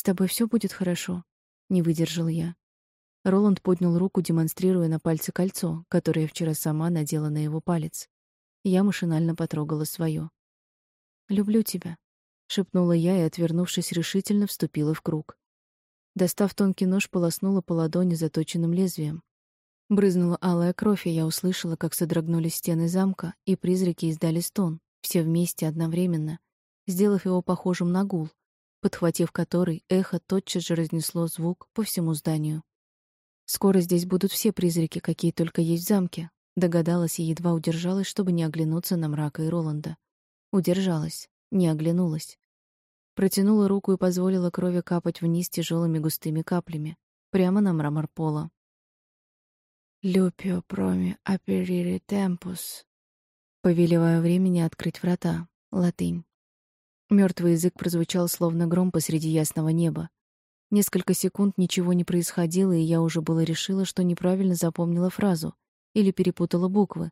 «С тобой все будет хорошо», — не выдержал я. Роланд поднял руку, демонстрируя на пальце кольцо, которое вчера сама надела на его палец. Я машинально потрогала свое. «Люблю тебя», — шепнула я и, отвернувшись, решительно вступила в круг. Достав тонкий нож, полоснула по ладони заточенным лезвием. Брызнула алая кровь, и я услышала, как содрогнулись стены замка, и призраки издали стон, все вместе одновременно, сделав его похожим на гул, подхватив который, эхо тотчас же разнесло звук по всему зданию. Скоро здесь будут все призраки, какие только есть в замке, догадалась и едва удержалась, чтобы не оглянуться на мрака и Роланда. Удержалась, не оглянулась. Протянула руку и позволила крови капать вниз тяжелыми густыми каплями, прямо на мрамор пола. «Люпио проми аперири темпус», повелевая времени открыть врата, латынь. Мертвый язык прозвучал словно гром посреди ясного неба. Несколько секунд ничего не происходило, и я уже было решила, что неправильно запомнила фразу или перепутала буквы,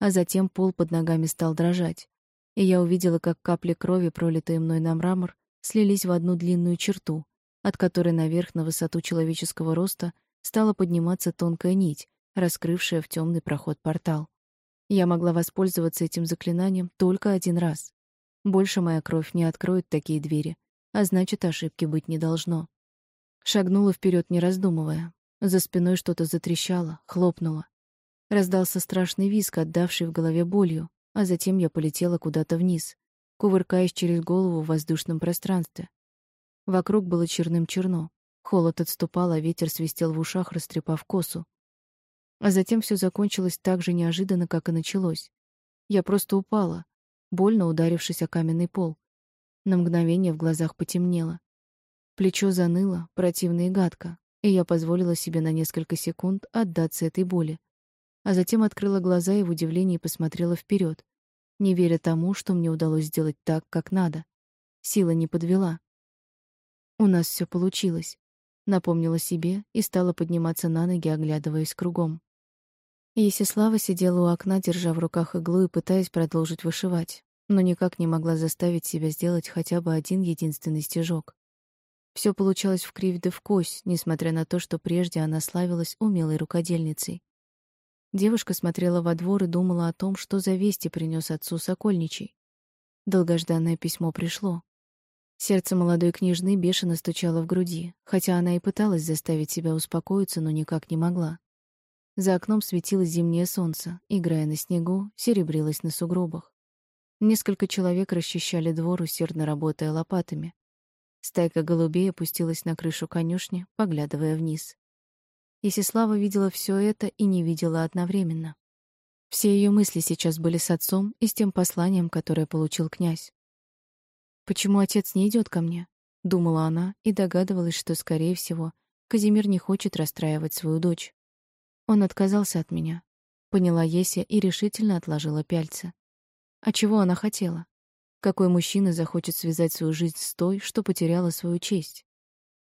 а затем пол под ногами стал дрожать, и я увидела, как капли крови, пролитые мной на мрамор, слились в одну длинную черту, от которой наверх на высоту человеческого роста стала подниматься тонкая нить, раскрывшая в темный проход портал. Я могла воспользоваться этим заклинанием только один раз. Больше моя кровь не откроет такие двери, а значит, ошибки быть не должно. Шагнула вперед, не раздумывая. За спиной что-то затрещало, хлопнуло. Раздался страшный визг, отдавший в голове болью, а затем я полетела куда-то вниз, кувыркаясь через голову в воздушном пространстве. Вокруг было черным-черно. Холод отступал, а ветер свистел в ушах, растрепав косу. А затем все закончилось так же неожиданно, как и началось. Я просто упала, больно ударившись о каменный пол. На мгновение в глазах потемнело. Плечо заныло, противно и гадко, и я позволила себе на несколько секунд отдаться этой боли. А затем открыла глаза и в удивлении посмотрела вперед, не веря тому, что мне удалось сделать так, как надо. Сила не подвела. У нас все получилось. Напомнила себе и стала подниматься на ноги, оглядываясь кругом. Есислава сидела у окна, держа в руках иглу и пытаясь продолжить вышивать, но никак не могла заставить себя сделать хотя бы один единственный стежок. Все получалось в кривь да в кось, несмотря на то, что прежде она славилась умелой рукодельницей. Девушка смотрела во двор и думала о том, что за вести принес отцу Сокольничий. Долгожданное письмо пришло. Сердце молодой княжны бешено стучало в груди, хотя она и пыталась заставить себя успокоиться, но никак не могла. За окном светило зимнее солнце, играя на снегу, серебрилось на сугробах. Несколько человек расчищали двор, усердно работая лопатами. Стайка голубей опустилась на крышу конюшни, поглядывая вниз. Исислава видела все это и не видела одновременно. Все ее мысли сейчас были с отцом и с тем посланием, которое получил князь. «Почему отец не идет ко мне?» — думала она и догадывалась, что, скорее всего, Казимир не хочет расстраивать свою дочь. Он отказался от меня. Поняла Еся и решительно отложила пяльцы. А чего она хотела? Какой мужчина захочет связать свою жизнь с той, что потеряла свою честь?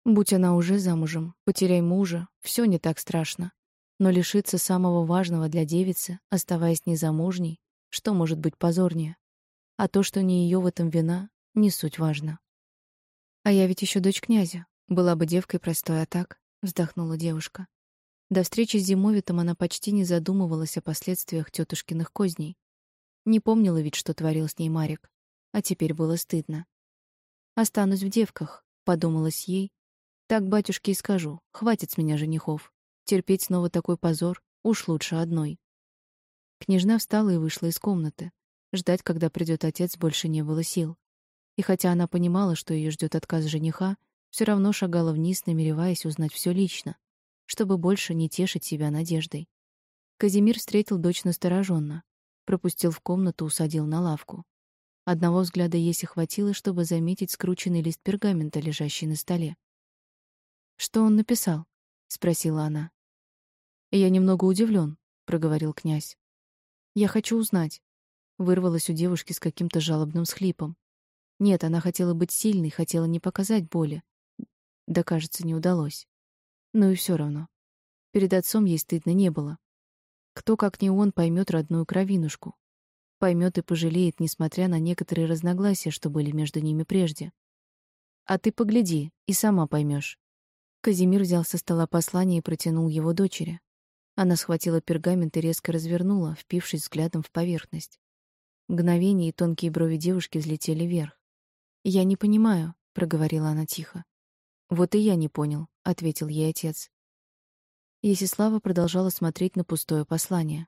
Будь она уже замужем, потеряй мужа, все не так страшно. Но лишиться самого важного для девицы, оставаясь незамужней, что может быть позорнее? А то, что не ее в этом вина, не суть важно. А я ведь еще дочь князя. Была бы девкой простой, а так, вздохнула девушка. До встречи с Зимовитом она почти не задумывалась о последствиях тетушкиных козней. Не помнила ведь, что творил с ней Марик а теперь было стыдно. «Останусь в девках», — подумалось ей. «Так батюшке и скажу, хватит с меня женихов. Терпеть снова такой позор уж лучше одной». Княжна встала и вышла из комнаты. Ждать, когда придет отец, больше не было сил. И хотя она понимала, что ее ждет отказ жениха, все равно шагала вниз, намереваясь узнать все лично, чтобы больше не тешить себя надеждой. Казимир встретил дочь настороженно, пропустил в комнату, усадил на лавку. Одного взгляда Еси хватило, чтобы заметить скрученный лист пергамента, лежащий на столе. «Что он написал?» — спросила она. «Я немного удивлен», — проговорил князь. «Я хочу узнать», — вырвалась у девушки с каким-то жалобным схлипом. Нет, она хотела быть сильной, хотела не показать боли. Да, кажется, не удалось. Ну и все равно. Перед отцом ей стыдно не было. Кто, как не он, поймет родную кровинушку, поймет и пожалеет, несмотря на некоторые разногласия, что были между ними прежде. А ты погляди, и сама поймешь. Казимир взял со стола послание и протянул его дочери. Она схватила пергамент и резко развернула, впившись взглядом в поверхность. Мгновение, и тонкие брови девушки взлетели вверх. «Я не понимаю», — проговорила она тихо. «Вот и я не понял», — ответил ей отец. Есислава продолжала смотреть на пустое послание.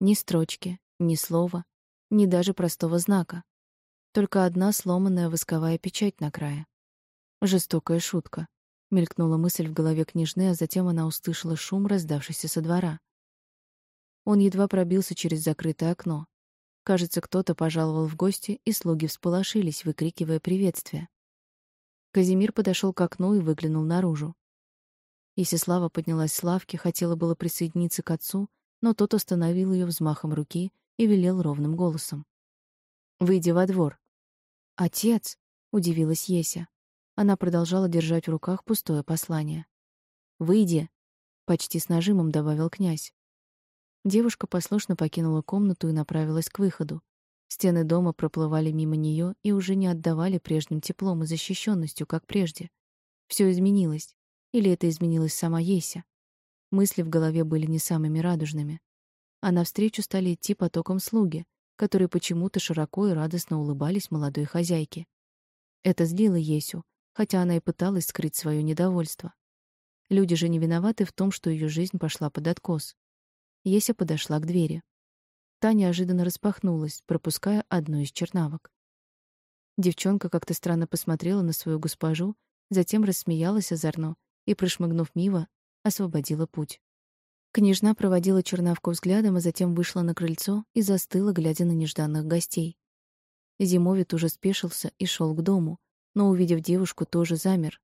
Ни строчки, ни слова, ни даже простого знака. Только одна сломанная восковая печать на крае. Жестокая шутка. Мелькнула мысль в голове княжны, а затем она услышала шум, раздавшийся со двора. Он едва пробился через закрытое окно. Кажется, кто-то пожаловал в гости, и слуги всполошились, выкрикивая приветствие. Казимир подошел к окну и выглянул наружу. Исислава поднялась с лавки, хотела было присоединиться к отцу, но тот остановил ее взмахом руки и велел ровным голосом: "Выйди во двор". "Отец", удивилась Еся. Она продолжала держать в руках пустое послание. «Выйди!» — почти с нажимом добавил князь. Девушка послушно покинула комнату и направилась к выходу. Стены дома проплывали мимо нее и уже не отдавали прежним теплом и защищенностью, как прежде. Все изменилось. Или это изменилась сама Еся? Мысли в голове были не самыми радужными. А навстречу стали идти потоком слуги, которые почему-то широко и радостно улыбались молодой хозяйке. Это злило Есю, хотя она и пыталась скрыть свое недовольство. Люди же не виноваты в том, что ее жизнь пошла под откос. Еся подошла к двери. Та неожиданно распахнулась, пропуская одну из чернавок. Девчонка как-то странно посмотрела на свою госпожу, затем рассмеялась озорно и, прошмыгнув мимо, освободила путь. Княжна проводила чернавку взглядом, а затем вышла на крыльцо и застыла, глядя на нежданных гостей. Зимовит уже спешился и шел к дому, но, увидев девушку, тоже замер,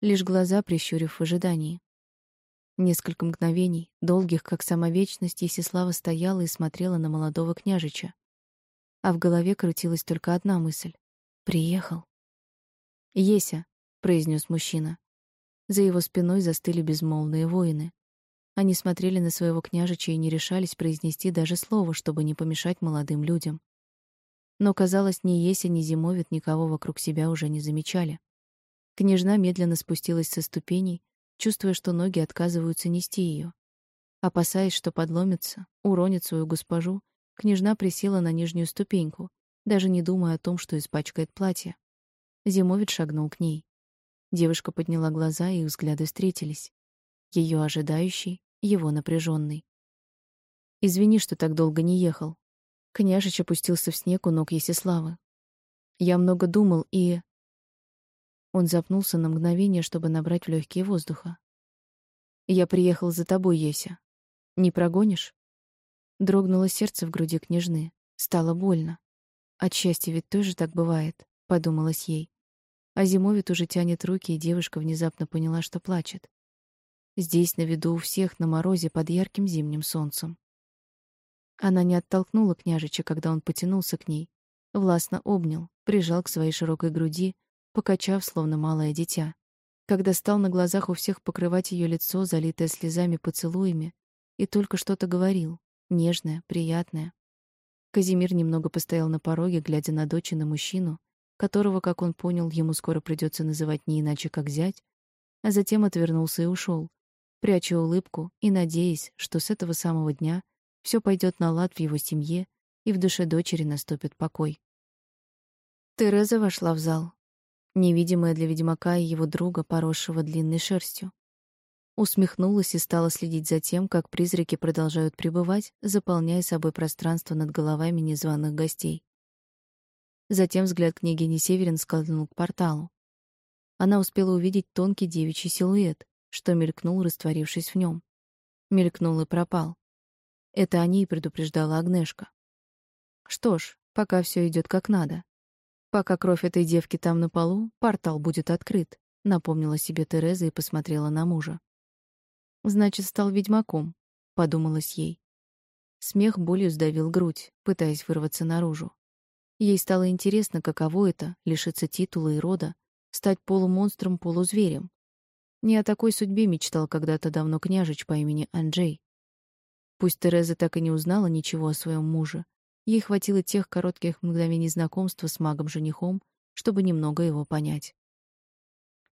лишь глаза прищурив в ожидании. Несколько мгновений, долгих, как сама вечность, Есислава стояла и смотрела на молодого княжича. А в голове крутилась только одна мысль — «Приехал». «Еся», — произнес мужчина. За его спиной застыли безмолвные воины. Они смотрели на своего княжича и не решались произнести даже слово, чтобы не помешать молодым людям. Но, казалось, ни Еся, ни Зимовит никого вокруг себя уже не замечали. Княжна медленно спустилась со ступеней, чувствуя, что ноги отказываются нести ее. Опасаясь, что подломится, уронит свою госпожу, княжна присела на нижнюю ступеньку, даже не думая о том, что испачкает платье. Зимовит шагнул к ней. Девушка подняла глаза, и их взгляды встретились. Ее ожидающий, его напряженный. «Извини, что так долго не ехал», Княжич опустился в снег у ног Есиславы. Я много думал и... Он запнулся на мгновение, чтобы набрать в легкие воздуха. Я приехал за тобой, Еся. Не прогонишь? Дрогнуло сердце в груди княжны. Стало больно. От счастья ведь тоже так бывает, подумалось ей. А Зимовит уже тянет руки, и девушка внезапно поняла, что плачет. Здесь, на виду у всех, на морозе, под ярким зимним солнцем. Она не оттолкнула княжича, когда он потянулся к ней, властно обнял, прижал к своей широкой груди, покачав, словно малое дитя. Когда стал на глазах у всех покрывать ее лицо, залитое слезами поцелуями, и только что-то говорил, нежное, приятное. Казимир немного постоял на пороге, глядя на дочь и на мужчину, которого, как он понял, ему скоро придется называть не иначе, как зять, а затем отвернулся и ушел, пряча улыбку и надеясь, что с этого самого дня все пойдет на лад в его семье, и в душе дочери наступит покой. Тереза вошла в зал, невидимая для ведьмака и его друга, поросшего длинной шерстью. Усмехнулась и стала следить за тем, как призраки продолжают пребывать, заполняя собой пространство над головами незваных гостей. Затем взгляд княгини Северин скользнул к порталу. Она успела увидеть тонкий девичий силуэт, что мелькнул, растворившись в нем. Мелькнул и пропал. Это о ней предупреждала Агнешка. Что ж, пока все идет как надо. Пока кровь этой девки там на полу, портал будет открыт, напомнила себе Тереза и посмотрела на мужа. Значит, стал ведьмаком, подумалось ей. Смех болью сдавил грудь, пытаясь вырваться наружу. Ей стало интересно, каково это лишиться титула и рода, стать полумонстром-полузверем. Не о такой судьбе мечтал когда-то давно княжич по имени Анджей. Пусть Тереза так и не узнала ничего о своем муже, ей хватило тех коротких мгновений знакомства с магом-женихом, чтобы немного его понять.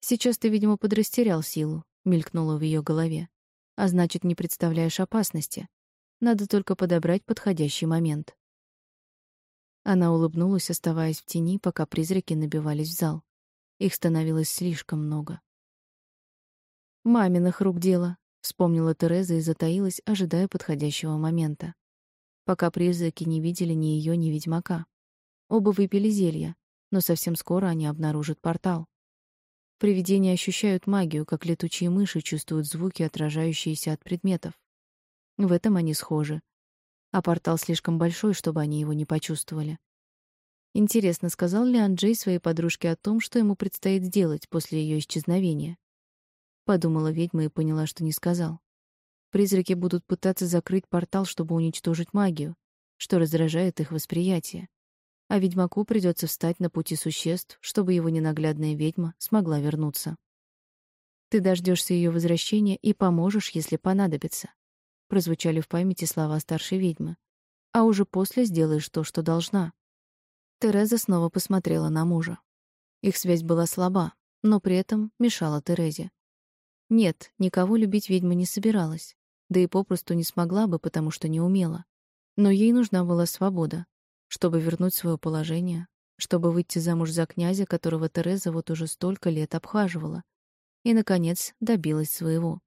Сейчас ты, видимо, подрастерял силу, мелькнуло в ее голове. А значит, не представляешь опасности. Надо только подобрать подходящий момент. Она улыбнулась, оставаясь в тени, пока призраки набивались в зал. Их становилось слишком много. «Маминых рук дело», — вспомнила Тереза и затаилась, ожидая подходящего момента. Пока призраки не видели ни ее, ни ведьмака. Оба выпили зелья, но совсем скоро они обнаружат портал. Привидения ощущают магию, как летучие мыши чувствуют звуки, отражающиеся от предметов. В этом они схожи. А портал слишком большой, чтобы они его не почувствовали. Интересно, сказал ли Анджей своей подружке о том, что ему предстоит сделать после ее исчезновения? Подумала ведьма и поняла, что не сказал. Призраки будут пытаться закрыть портал, чтобы уничтожить магию, что раздражает их восприятие. А ведьмаку придется встать на пути существ, чтобы его ненаглядная ведьма смогла вернуться. Ты дождешься ее возвращения и поможешь, если понадобится. Прозвучали в памяти слова старшей ведьмы. А уже после сделаешь то, что должна. Тереза снова посмотрела на мужа. Их связь была слаба, но при этом мешала Терезе. Нет, никого любить ведьма не собиралась, да и попросту не смогла бы, потому что не умела. Но ей нужна была свобода, чтобы вернуть свое положение, чтобы выйти замуж за князя, которого Тереза вот уже столько лет обхаживала, и, наконец, добилась своего.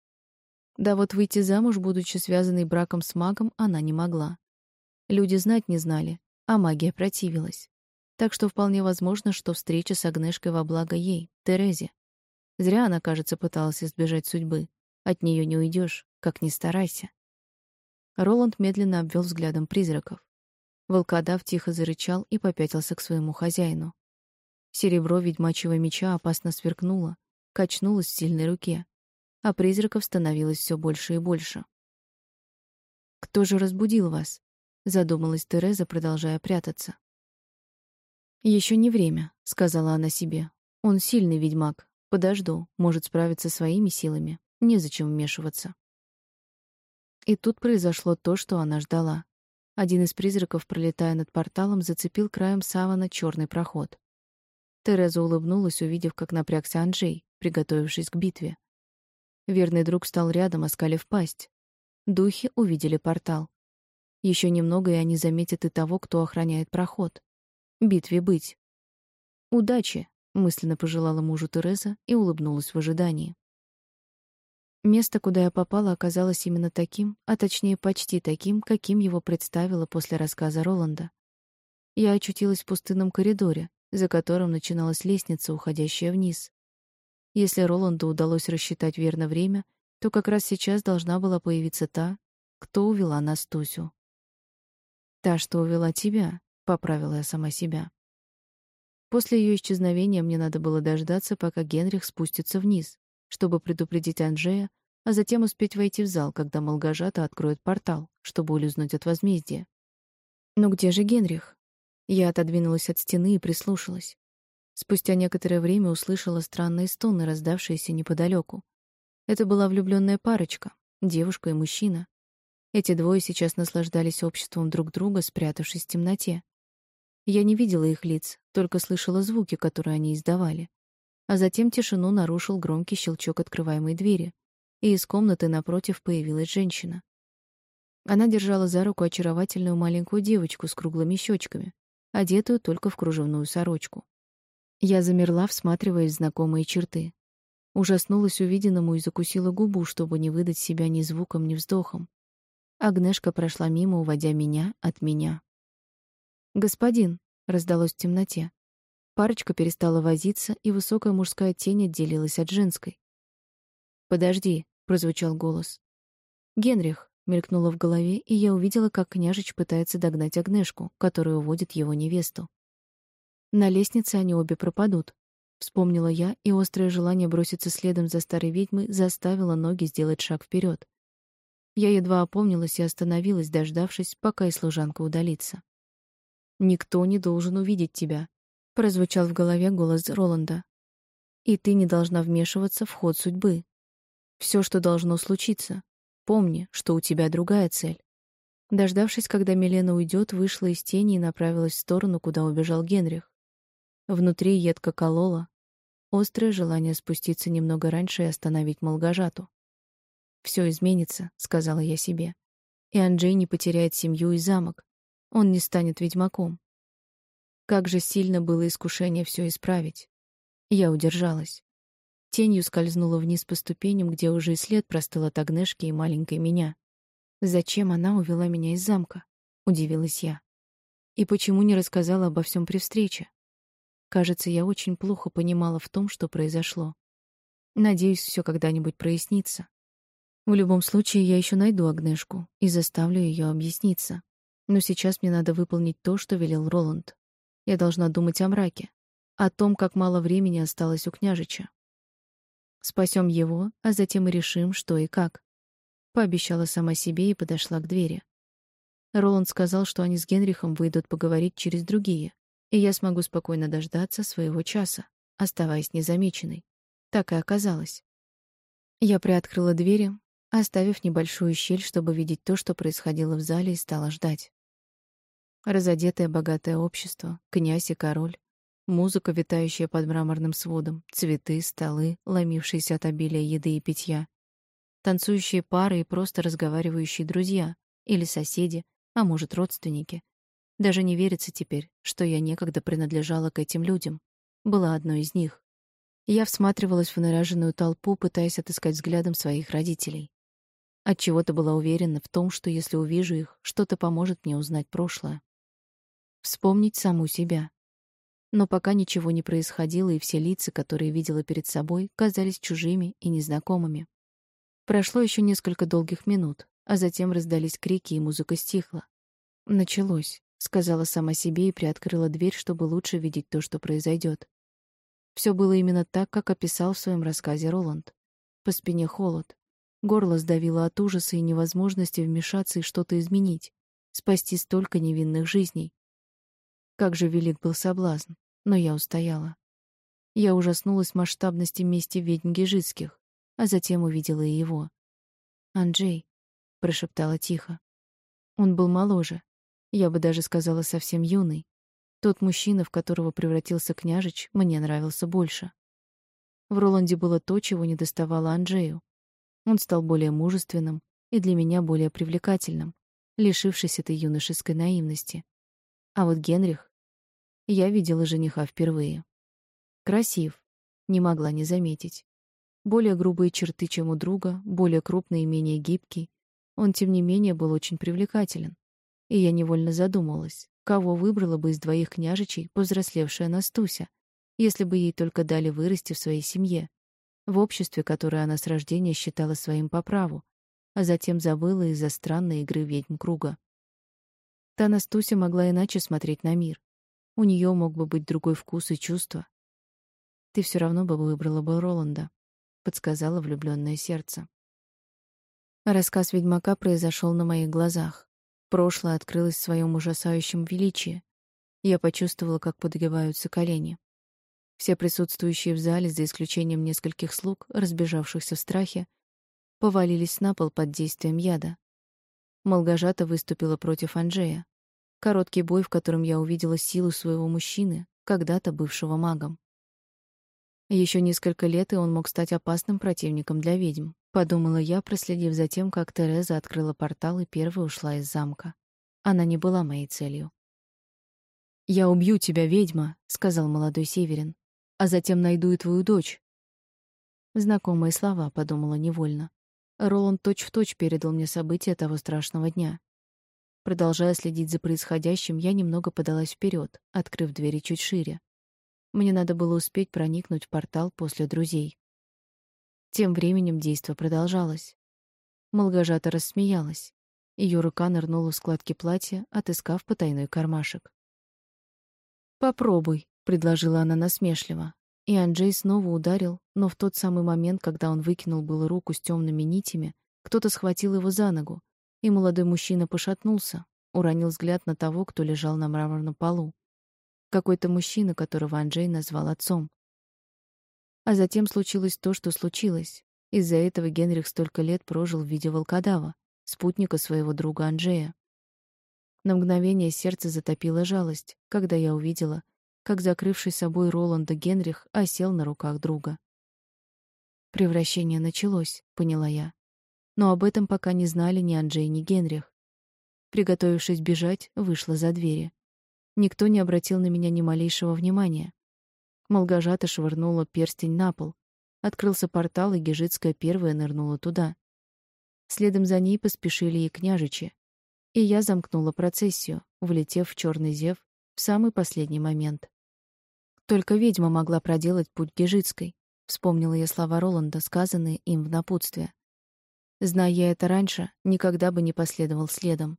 Да вот выйти замуж, будучи связанной браком с магом, она не могла. Люди знать не знали, а магия противилась. Так что вполне возможно, что встреча с Агнешкой во благо ей, Терезе. Зря она, кажется, пыталась избежать судьбы. От нее не уйдешь, как ни старайся. Роланд медленно обвел взглядом призраков. Волкодав тихо зарычал и попятился к своему хозяину. Серебро ведьмачьего меча опасно сверкнуло, качнулось в сильной руке, а призраков становилось все больше и больше. «Кто же разбудил вас?» — задумалась Тереза, продолжая прятаться. Еще не время», — сказала она себе. «Он сильный ведьмак, Подожду, может справиться своими силами. Незачем вмешиваться. И тут произошло то, что она ждала. Один из призраков, пролетая над порталом, зацепил краем савана черный проход. Тереза улыбнулась, увидев, как напрягся Анджей, приготовившись к битве. Верный друг стал рядом, оскалив пасть. Духи увидели портал. Еще немного, и они заметят и того, кто охраняет проход. Битве быть. Удачи, мысленно пожелала мужу Тереза и улыбнулась в ожидании. Место, куда я попала, оказалось именно таким, а точнее почти таким, каким его представила после рассказа Роланда. Я очутилась в пустынном коридоре, за которым начиналась лестница, уходящая вниз. Если Роланду удалось рассчитать верно время, то как раз сейчас должна была появиться та, кто увела нас Тусю. «Та, что увела тебя», — поправила я сама себя. После ее исчезновения мне надо было дождаться, пока Генрих спустится вниз, чтобы предупредить Анжея, а затем успеть войти в зал, когда Молгожата откроет портал, чтобы улизнуть от возмездия. Но где же Генрих? Я отодвинулась от стены и прислушалась. Спустя некоторое время услышала странные стоны, раздавшиеся неподалеку. Это была влюбленная парочка, девушка и мужчина. Эти двое сейчас наслаждались обществом друг друга, спрятавшись в темноте. Я не видела их лиц, только слышала звуки, которые они издавали. А затем тишину нарушил громкий щелчок открываемой двери, и из комнаты напротив появилась женщина. Она держала за руку очаровательную маленькую девочку с круглыми щечками, одетую только в кружевную сорочку. Я замерла, всматриваясь в знакомые черты. Ужаснулась увиденному и закусила губу, чтобы не выдать себя ни звуком, ни вздохом. Агнешка прошла мимо, уводя меня от меня. «Господин!» — раздалось в темноте. Парочка перестала возиться, и высокая мужская тень отделилась от женской. «Подожди!» — прозвучал голос. «Генрих!» — мелькнуло в голове, и я увидела, как княжич пытается догнать Агнешку, которая уводит его невесту. На лестнице они обе пропадут. Вспомнила я, и острое желание броситься следом за старой ведьмой заставило ноги сделать шаг вперед. Я едва опомнилась и остановилась, дождавшись, пока и служанка удалится. Никто не должен увидеть тебя, прозвучал в голове голос Роланда. И ты не должна вмешиваться в ход судьбы. Все, что должно случиться, помни, что у тебя другая цель. Дождавшись, когда Милена уйдет, вышла из тени и направилась в сторону, куда убежал Генрих. Внутри едко колола. острое желание спуститься немного раньше и остановить Молгожату. Все изменится», — сказала я себе. «И Анджей не потеряет семью и замок. Он не станет ведьмаком». Как же сильно было искушение все исправить. Я удержалась. Тенью скользнула вниз по ступеням, где уже и след простыл от Агнешки и маленькой меня. «Зачем она увела меня из замка?» — удивилась я. «И почему не рассказала обо всем при встрече?» Кажется, я очень плохо понимала в том, что произошло. Надеюсь, все когда-нибудь прояснится. В любом случае, я еще найду Агнешку и заставлю ее объясниться. Но сейчас мне надо выполнить то, что велел Роланд. Я должна думать о мраке, о том, как мало времени осталось у княжича. Спасем его, а затем и решим, что и как. Пообещала сама себе и подошла к двери. Роланд сказал, что они с Генрихом выйдут поговорить через другие, и я смогу спокойно дождаться своего часа, оставаясь незамеченной. Так и оказалось. Я приоткрыла двери, оставив небольшую щель, чтобы видеть то, что происходило в зале, и стала ждать. Разодетое богатое общество, князь и король, музыка, витающая под мраморным сводом, цветы, столы, ломившиеся от обилия еды и питья, танцующие пары и просто разговаривающие друзья или соседи, а может, родственники. Даже не верится теперь, что я некогда принадлежала к этим людям, была одной из них. Я всматривалась в наряженную толпу, пытаясь отыскать взглядом своих родителей. Отчего-то была уверена в том, что если увижу их, что-то поможет мне узнать прошлое. Вспомнить саму себя. Но пока ничего не происходило, и все лица, которые видела перед собой, казались чужими и незнакомыми. Прошло еще несколько долгих минут, а затем раздались крики, и музыка стихла. «Началось», — сказала сама себе и приоткрыла дверь, чтобы лучше видеть то, что произойдет. Все было именно так, как описал в своем рассказе Роланд. По спине холод, Горло сдавило от ужаса и невозможности вмешаться и что-то изменить, спасти столько невинных жизней. Как же велик был соблазн, но я устояла. Я ужаснулась масштабности мести ведьм Гежицких, а затем увидела и его. «Анджей», — прошептала тихо. Он был моложе, я бы даже сказала совсем юный. Тот мужчина, в которого превратился княжич, мне нравился больше. В Роланде было то, чего не доставало Анджею. Он стал более мужественным и для меня более привлекательным, лишившись этой юношеской наивности. А вот Генрих... Я видела жениха впервые. Красив, не могла не заметить. Более грубые черты, чем у друга, более крупный и менее гибкий. Он, тем не менее, был очень привлекателен. И я невольно задумалась, кого выбрала бы из двоих княжичей повзрослевшая Настуся, если бы ей только дали вырасти в своей семье, в обществе, которое она с рождения считала своим по праву, а затем забыла из-за странной игры ведьм круга. Та Настуся могла иначе смотреть на мир. У нее мог бы быть другой вкус и чувства. Ты все равно бы выбрала бы Роланда, подсказала влюбленное сердце. Рассказ ведьмака произошел на моих глазах. Прошлое открылось в своем ужасающем величии. Я почувствовала, как подгибаются колени. Все присутствующие в зале, за исключением нескольких слуг, разбежавшихся в страхе, повалились на пол под действием яда. Молгожата выступила против Анжея. Короткий бой, в котором я увидела силу своего мужчины, когда-то бывшего магом. Еще несколько лет, и он мог стать опасным противником для ведьм, подумала я, проследив за тем, как Тереза открыла портал и первой ушла из замка. Она не была моей целью. «Я убью тебя, ведьма», — сказал молодой северин а затем найду и твою дочь. Знакомые слова, подумала невольно. Роланд точь-в-точь передал мне события того страшного дня. Продолжая следить за происходящим, я немного подалась вперед, открыв двери чуть шире. Мне надо было успеть проникнуть в портал после друзей. Тем временем действо продолжалось. Молгожата рассмеялась. Ее рука нырнула в складки платья, отыскав потайной кармашек. «Попробуй», — предложила она насмешливо. И Анджей снова ударил, но в тот самый момент, когда он выкинул было руку с темными нитями, кто-то схватил его за ногу, и молодой мужчина пошатнулся, уронил взгляд на того, кто лежал на мраморном полу. Какой-то мужчина, которого Анджей назвал отцом. А затем случилось то, что случилось. Из-за этого Генрих столько лет прожил в виде волкодава, спутника своего друга Анджея. На мгновение сердце затопило жалость, когда я увидела, как закрывший собой Роланда Генрих осел на руках друга. Превращение началось, поняла я. Но об этом пока не знали ни Анджей, ни Генрих. Приготовившись бежать, вышла за двери. Никто не обратил на меня ни малейшего внимания. Молгожата швырнула перстень на пол. Открылся портал, и Гежицкая первая нырнула туда. Следом за ней поспешили и княжичи. И я замкнула процессию, влетев в черный зев в самый последний момент. Только ведьма могла проделать путь Гежицкой, Вспомнила я слова Роланда, сказанные им в напутствие. Зная это раньше, никогда бы не последовал следом.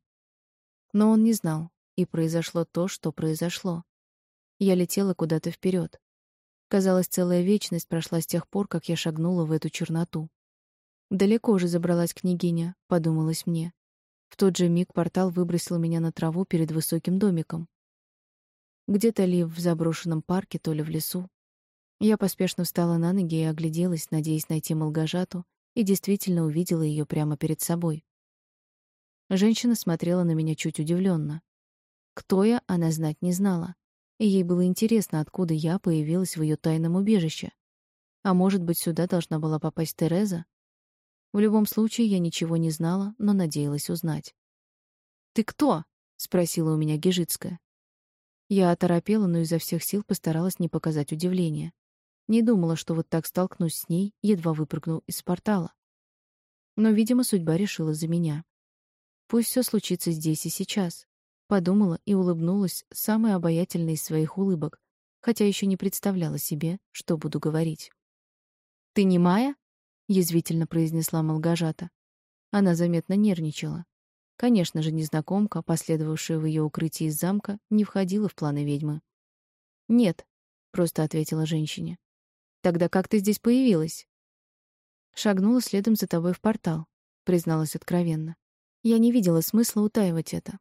Но он не знал, и произошло то, что произошло. Я летела куда-то вперед. Казалось, целая вечность прошла с тех пор, как я шагнула в эту черноту. Далеко уже забралась княгиня, подумалось мне. В тот же миг портал выбросил меня на траву перед высоким домиком. Где-то ли в заброшенном парке, то ли в лесу. Я поспешно встала на ноги и огляделась, надеясь найти Молгожату, и действительно увидела ее прямо перед собой. Женщина смотрела на меня чуть удивленно. Кто я, она знать не знала, и ей было интересно, откуда я появилась в ее тайном убежище. А может быть, сюда должна была попасть Тереза? В любом случае, я ничего не знала, но надеялась узнать. «Ты кто?» — спросила у меня Гежицкая. Я оторопела, но изо всех сил постаралась не показать удивления. Не думала, что вот так столкнусь с ней, едва выпрыгнул из портала. Но, видимо, судьба решила за меня. Пусть все случится здесь и сейчас. Подумала и улыбнулась самой обаятельной из своих улыбок, хотя еще не представляла себе, что буду говорить. «Ты не Майя?» — язвительно произнесла Молгожата. Она заметно нервничала. Конечно же, незнакомка, последовавшая в ее укрытии из замка, не входила в планы ведьмы. «Нет», — просто ответила женщине. Тогда как ты здесь появилась? Шагнула следом за тобой в портал, призналась откровенно. Я не видела смысла утаивать это.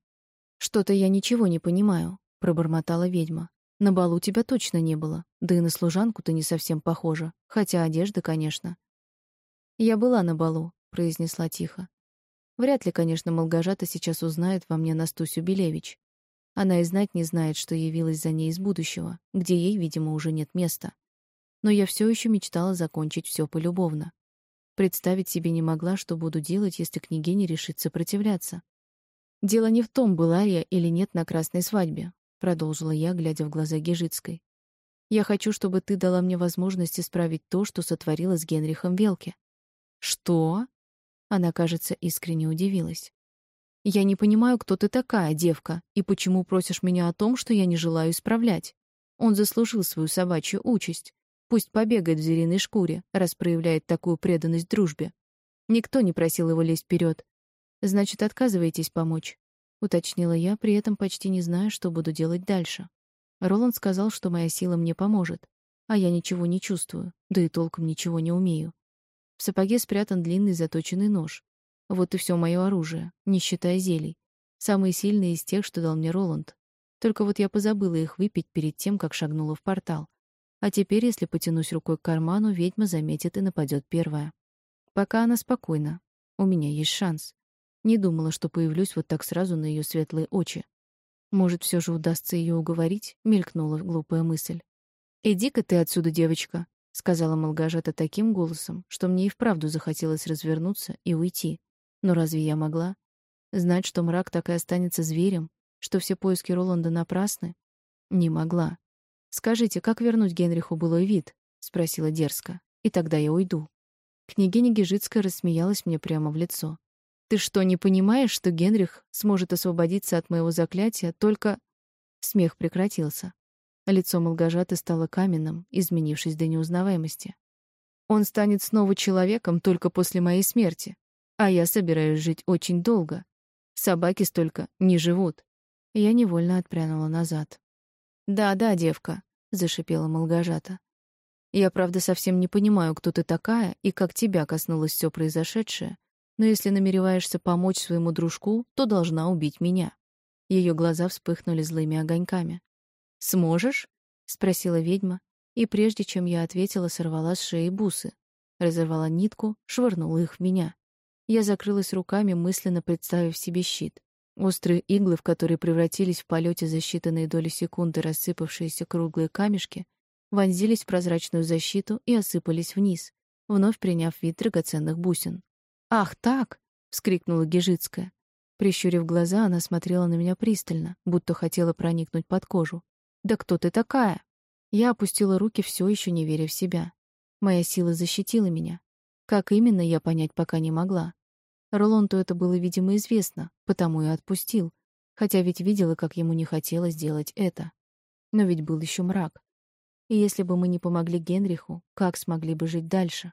Что-то я ничего не понимаю, пробормотала ведьма. На балу тебя точно не было, да и на служанку ты не совсем похожа, хотя одежда, конечно. Я была на балу, произнесла тихо. Вряд ли, конечно, Молгожата сейчас узнает во мне Настусю Белевич. Она и знать не знает, что явилась за ней из будущего, где ей, видимо, уже нет места но я все еще мечтала закончить все полюбовно. Представить себе не могла, что буду делать, если княгиня решит сопротивляться. «Дело не в том, была я или нет на красной свадьбе», — продолжила я, глядя в глаза Гежицкой. «Я хочу, чтобы ты дала мне возможность исправить то, что сотворила с Генрихом Велке». «Что?» Она, кажется, искренне удивилась. «Я не понимаю, кто ты такая, девка, и почему просишь меня о том, что я не желаю исправлять. Он заслужил свою собачью участь. Пусть побегает в звериной шкуре, раз проявляет такую преданность дружбе. Никто не просил его лезть вперед. Значит, отказываетесь помочь, уточнила я, при этом почти не зная, что буду делать дальше. Роланд сказал, что моя сила мне поможет, а я ничего не чувствую, да и толком ничего не умею. В сапоге спрятан длинный заточенный нож. Вот и все мое оружие, не считая зелий. Самые сильные из тех, что дал мне Роланд. Только вот я позабыла их выпить перед тем, как шагнула в портал. А теперь, если потянусь рукой к карману, ведьма заметит и нападет первая. Пока она спокойна. У меня есть шанс. Не думала, что появлюсь вот так сразу на ее светлые очи. Может, все же удастся ее уговорить, мелькнула глупая мысль. «Иди-ка ты отсюда, девочка», — сказала Молгожата таким голосом, что мне и вправду захотелось развернуться и уйти. Но разве я могла? Знать, что мрак так и останется зверем, что все поиски Роланда напрасны? Не могла. «Скажите, как вернуть Генриху былой вид?» — спросила дерзко. «И тогда я уйду». Княгиня Гежицкая рассмеялась мне прямо в лицо. «Ты что, не понимаешь, что Генрих сможет освободиться от моего заклятия только...» Смех прекратился. Лицо Молгожаты стало каменным, изменившись до неузнаваемости. «Он станет снова человеком только после моей смерти, а я собираюсь жить очень долго. Собаки столько не живут». Я невольно отпрянула назад. «Да-да, девка», — зашипела Молгожата. «Я, правда, совсем не понимаю, кто ты такая и как тебя коснулось все произошедшее, но если намереваешься помочь своему дружку, то должна убить меня». Ее глаза вспыхнули злыми огоньками. «Сможешь?» — спросила ведьма, и прежде чем я ответила, сорвала с шеи бусы, разорвала нитку, швырнула их в меня. Я закрылась руками, мысленно представив себе щит. Острые иглы, в которые превратились в полете за считанные доли секунды рассыпавшиеся круглые камешки, вонзились в прозрачную защиту и осыпались вниз, вновь приняв вид драгоценных бусин. «Ах, так!» — вскрикнула Гежицкая. Прищурив глаза, она смотрела на меня пристально, будто хотела проникнуть под кожу. «Да кто ты такая?» Я опустила руки, все еще не веря в себя. Моя сила защитила меня. Как именно, я понять пока не могла. Ролонту это было, видимо, известно, потому и отпустил, хотя ведь видела, как ему не хотелось делать это. Но ведь был еще мрак. И если бы мы не помогли Генриху, как смогли бы жить дальше?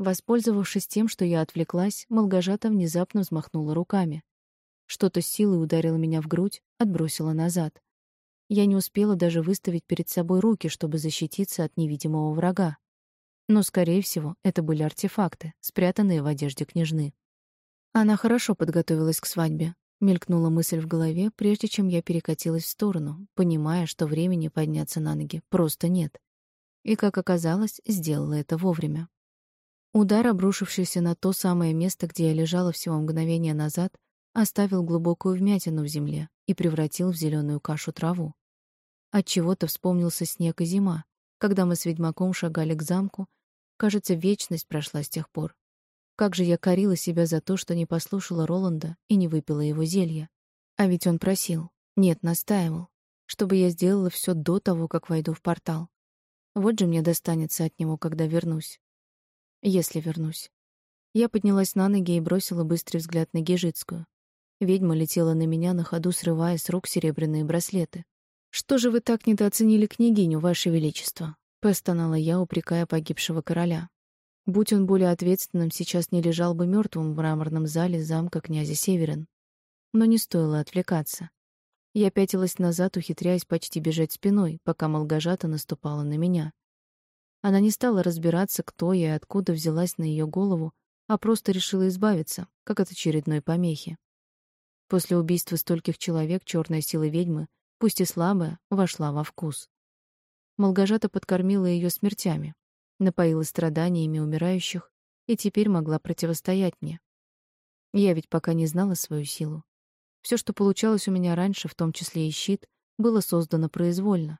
Воспользовавшись тем, что я отвлеклась, Молгожата внезапно взмахнула руками. Что-то с силой ударило меня в грудь, отбросило назад. Я не успела даже выставить перед собой руки, чтобы защититься от невидимого врага. Но, скорее всего, это были артефакты, спрятанные в одежде княжны. Она хорошо подготовилась к свадьбе. Мелькнула мысль в голове, прежде чем я перекатилась в сторону, понимая, что времени подняться на ноги просто нет. И, как оказалось, сделала это вовремя. Удар, обрушившийся на то самое место, где я лежала всего мгновение назад, оставил глубокую вмятину в земле и превратил в зеленую кашу траву. От чего-то вспомнился снег и зима, когда мы с ведьмаком шагали к замку. Кажется, вечность прошла с тех пор. Как же я корила себя за то, что не послушала Роланда и не выпила его зелья. А ведь он просил, нет, настаивал, чтобы я сделала все до того, как войду в портал. Вот же мне достанется от него, когда вернусь. Если вернусь. Я поднялась на ноги и бросила быстрый взгляд на Гежицкую. Ведьма летела на меня на ходу, срывая с рук серебряные браслеты. «Что же вы так недооценили княгиню, ваше величество?» — простонала я, упрекая погибшего короля. Будь он более ответственным, сейчас не лежал бы мертвым в мраморном зале замка князя Северин. Но не стоило отвлекаться. Я пятилась назад, ухитряясь почти бежать спиной, пока Молгожата наступала на меня. Она не стала разбираться, кто я и откуда взялась на ее голову, а просто решила избавиться, как от очередной помехи. После убийства стольких человек черная сила ведьмы, пусть и слабая, вошла во вкус. Молгожата подкормила ее смертями, напоила страданиями умирающих и теперь могла противостоять мне. Я ведь пока не знала свою силу. Все, что получалось у меня раньше, в том числе и щит, было создано произвольно.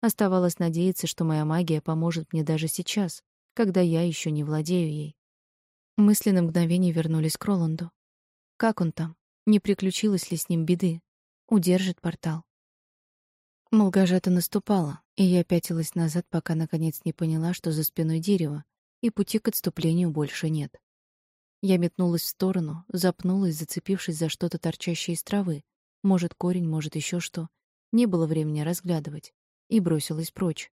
Оставалось надеяться, что моя магия поможет мне даже сейчас, когда я еще не владею ей. Мысли на мгновение вернулись к Роланду. Как он там? Не приключилось ли с ним беды? Удержит портал. Молгожата наступала, и я пятилась назад, пока наконец не поняла, что за спиной дерево, и пути к отступлению больше нет. Я метнулась в сторону, запнулась, зацепившись за что-то торчащее из травы, может, корень, может, еще что. Не было времени разглядывать, и бросилась прочь.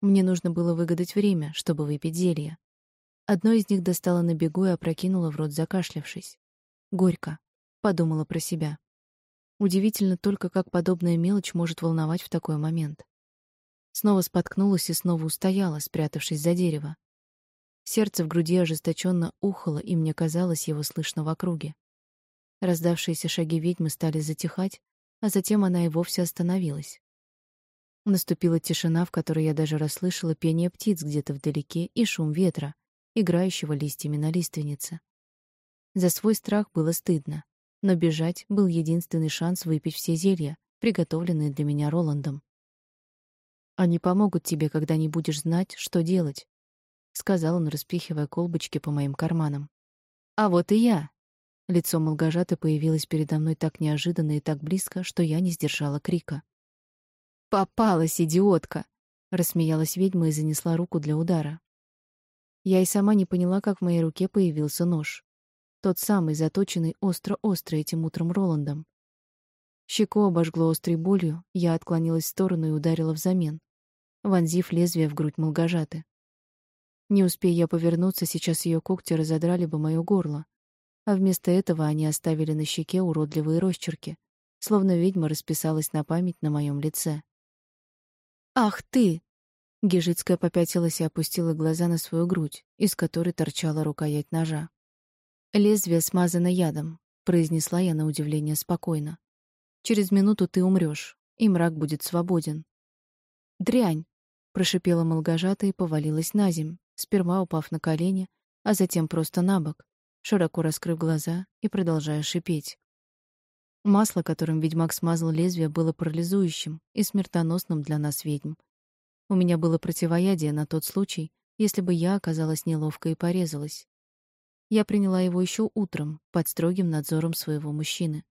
Мне нужно было выгадать время, чтобы выпить зелье. Одно из них достала на бегу и опрокинула в рот, закашлявшись. Горько, подумала про себя. Удивительно только, как подобная мелочь может волновать в такой момент. Снова споткнулась и снова устояла, спрятавшись за дерево. Сердце в груди ожесточенно ухало, и мне казалось, его слышно в округе. Раздавшиеся шаги ведьмы стали затихать, а затем она и вовсе остановилась. Наступила тишина, в которой я даже расслышала пение птиц где-то вдалеке и шум ветра, играющего листьями на лиственнице. За свой страх было стыдно, но бежать был единственный шанс выпить все зелья, приготовленные для меня Роландом. Они помогут тебе, когда не будешь знать, что делать, сказал он, распихивая колбочки по моим карманам. А вот и я. Лицо Молгожаты появилось передо мной так неожиданно и так близко, что я не сдержала крика. Попалась, идиотка, рассмеялась ведьма и занесла руку для удара. Я и сама не поняла, как в моей руке появился нож. Тот самый, заточенный остро-остро этим утром Роландом. Щеку обожгло острой болью, я отклонилась в сторону и ударила взамен вонзив лезвие в грудь Молгожаты. Не успея я повернуться, сейчас ее когти разодрали бы моё горло, а вместо этого они оставили на щеке уродливые росчерки, словно ведьма расписалась на память на моем лице. «Ах ты!» Гежицкая попятилась и опустила глаза на свою грудь, из которой торчала рукоять ножа. «Лезвие смазано ядом», — произнесла я на удивление спокойно. «Через минуту ты умрёшь, и мрак будет свободен». «Дрянь!» прошипела Молгожата и повалилась на земь, сперва упав на колени, а затем просто на бок, широко раскрыв глаза и продолжая шипеть. Масло, которым ведьмак смазал лезвие, было парализующим и смертоносным для нас ведьм. У меня было противоядие на тот случай, если бы я оказалась неловко и порезалась. Я приняла его еще утром, под строгим надзором своего мужчины.